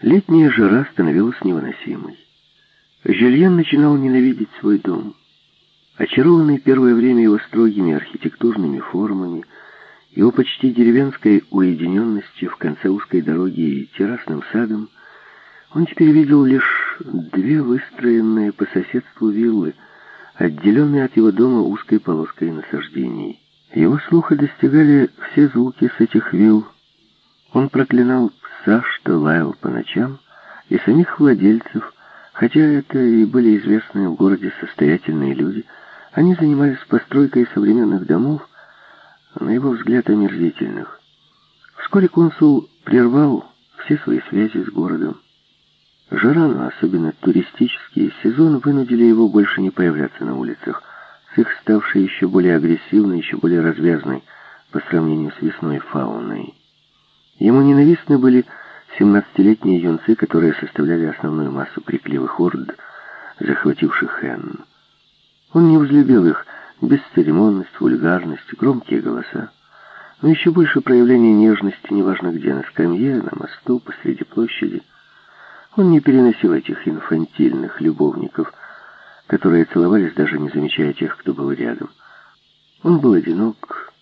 Летняя жара становилась невыносимой. Жюльен начинал ненавидеть свой дом. Очарованный первое время его строгими архитектурными формами, его почти деревенской уединенностью в конце узкой дороги и террасным садом, он теперь видел лишь две выстроенные по соседству виллы, отделенные от его дома узкой полоской насаждений. Его слуха достигали все звуки с этих вилл. Он проклинал пса, что лаял по ночам, и самих владельцев, хотя это и были известные в городе состоятельные люди, они занимались постройкой современных домов, на его взгляд, омерзительных. Вскоре консул прервал все свои связи с городом. Жара, но особенно туристический сезон, вынудили его больше не появляться на улицах, с их ставшей еще более агрессивной, еще более развязной по сравнению с весной фауной. Ему ненавистны были 17-летние юнцы, которые составляли основную массу крикливых орд, захвативших Хэн. Он не взлюбил их бесцеремонность, вульгарность, громкие голоса, но еще больше проявления нежности, неважно где, на скамье, на мосту, посреди площади. Он не переносил этих инфантильных любовников, которые целовались, даже не замечая тех, кто был рядом. Он был одинок,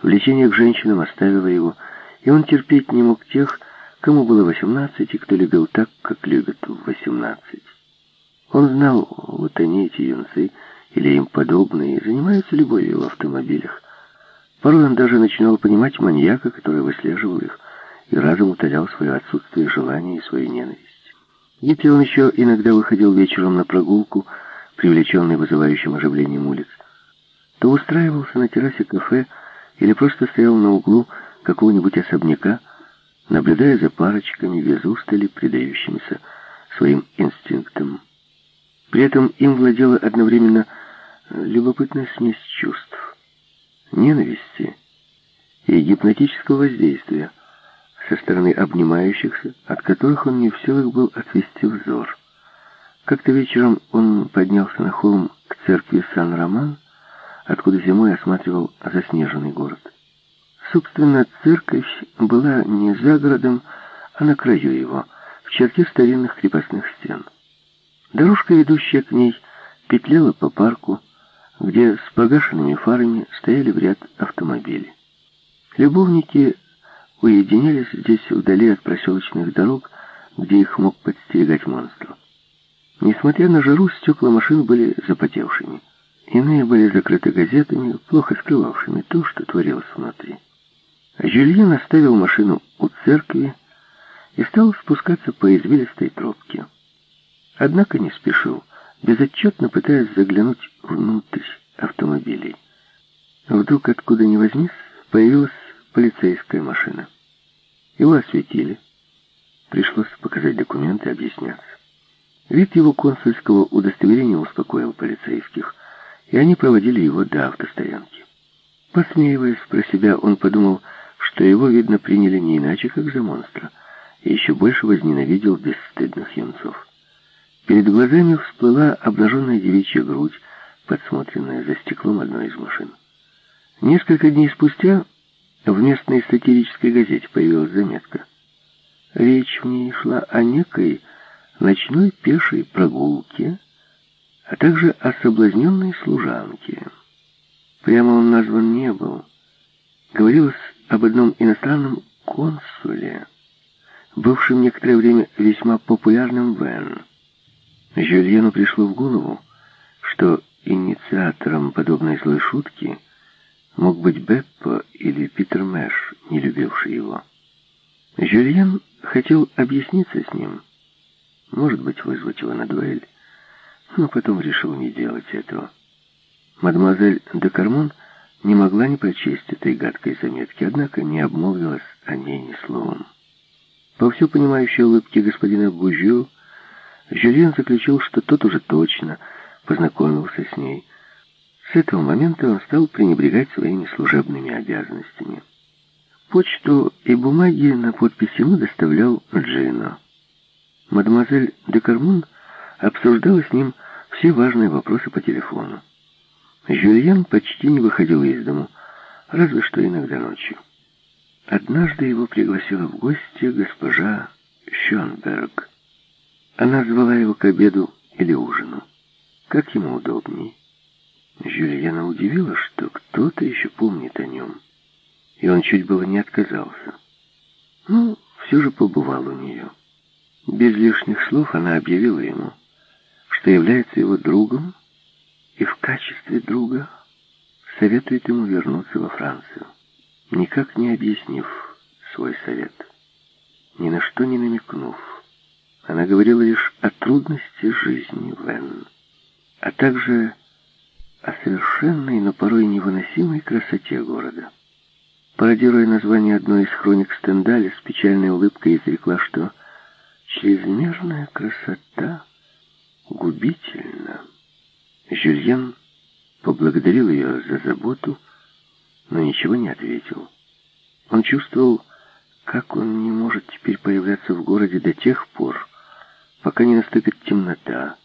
влечение к женщинам оставило его, и он терпеть не мог тех, кому было восемнадцать, и кто любил так, как любят в восемнадцать. Он знал, вот они, эти юнцы, или им подобные, занимаются любовью в автомобилях. Порой он даже начинал понимать маньяка, который выслеживал их, и разом утолял свое отсутствие желания и свою ненависть. Если он еще иногда выходил вечером на прогулку, привлеченный вызывающим оживлением улиц, то устраивался на террасе кафе или просто стоял на углу какого-нибудь особняка, наблюдая за парочками без устали, предающимися своим инстинктам. При этом им владела одновременно любопытная смесь чувств, ненависти и гипнотического воздействия со стороны обнимающихся, от которых он не в силах был отвести взор. Как-то вечером он поднялся на холм к церкви Сан-Роман, откуда зимой осматривал заснеженный город. Собственно, церковь была не за городом, а на краю его, в черте старинных крепостных стен. Дорожка, ведущая к ней, петляла по парку, где с погашенными фарами стояли в ряд автомобили. Любовники уединялись здесь вдали от проселочных дорог, где их мог подстерегать монстр. Несмотря на жару, стекла машин были запотевшими. Иные были закрыты газетами, плохо скрывавшими то, что творилось внутри. Жюльен оставил машину у церкви и стал спускаться по извилистой тропке. Однако не спешил, безотчетно пытаясь заглянуть внутрь автомобилей. Вдруг, откуда ни возьмись, появилась полицейская машина. Его осветили. Пришлось показать документы и объясняться. Вид его консульского удостоверения успокоил полицейских, и они проводили его до автостоянки. Посмеиваясь про себя, он подумал, что его, видно, приняли не иначе, как за монстра, и еще больше возненавидел бесстыдных юнцов. Перед глазами всплыла обнаженная девичья грудь, подсмотренная за стеклом одной из машин. Несколько дней спустя в местной сатирической газете появилась заметка. Речь в ней шла о некой ночной пешей прогулке, а также о соблазненной служанке. Прямо он назван не был. Говорилось об одном иностранном консуле, бывшем некоторое время весьма популярным в Вен. Жюльену пришло в голову, что инициатором подобной злой шутки мог быть Беппо или Питер Мэш, не любивший его. Жюльен хотел объясниться с ним, может быть, вызвать его на дуэль, но потом решил не делать этого. Мадемуазель де Кармон не могла не прочесть этой гадкой заметки, однако не обмолвилась о ней ни словом. По все понимающей улыбке господина Бужю, Жюльен заключил, что тот уже точно познакомился с ней. С этого момента он стал пренебрегать своими служебными обязанностями. Почту и бумаги на подпись ему доставлял Джино. Мадемуазель де Кармун обсуждала с ним все важные вопросы по телефону. Жюльен почти не выходил из дому, разве что иногда ночью. Однажды его пригласила в гости госпожа Шонберг. Она звала его к обеду или ужину. Как ему удобней. Жюльена удивила, что кто-то еще помнит о нем. И он чуть было не отказался. Ну, все же побывал у нее. Без лишних слов она объявила ему, что является его другом и в качестве друга советует ему вернуться во Францию, никак не объяснив свой совет, ни на что не намекнув. Она говорила лишь о трудности жизни в Н, а также о совершенной, но порой невыносимой красоте города. Пародируя название одной из хроник Стендаля, с печальной улыбкой изрекла, что «чрезмерная красота губительна». Жюльен поблагодарил ее за заботу, но ничего не ответил. Он чувствовал, как он не может теперь появляться в городе до тех пор, пока не наступит темнота,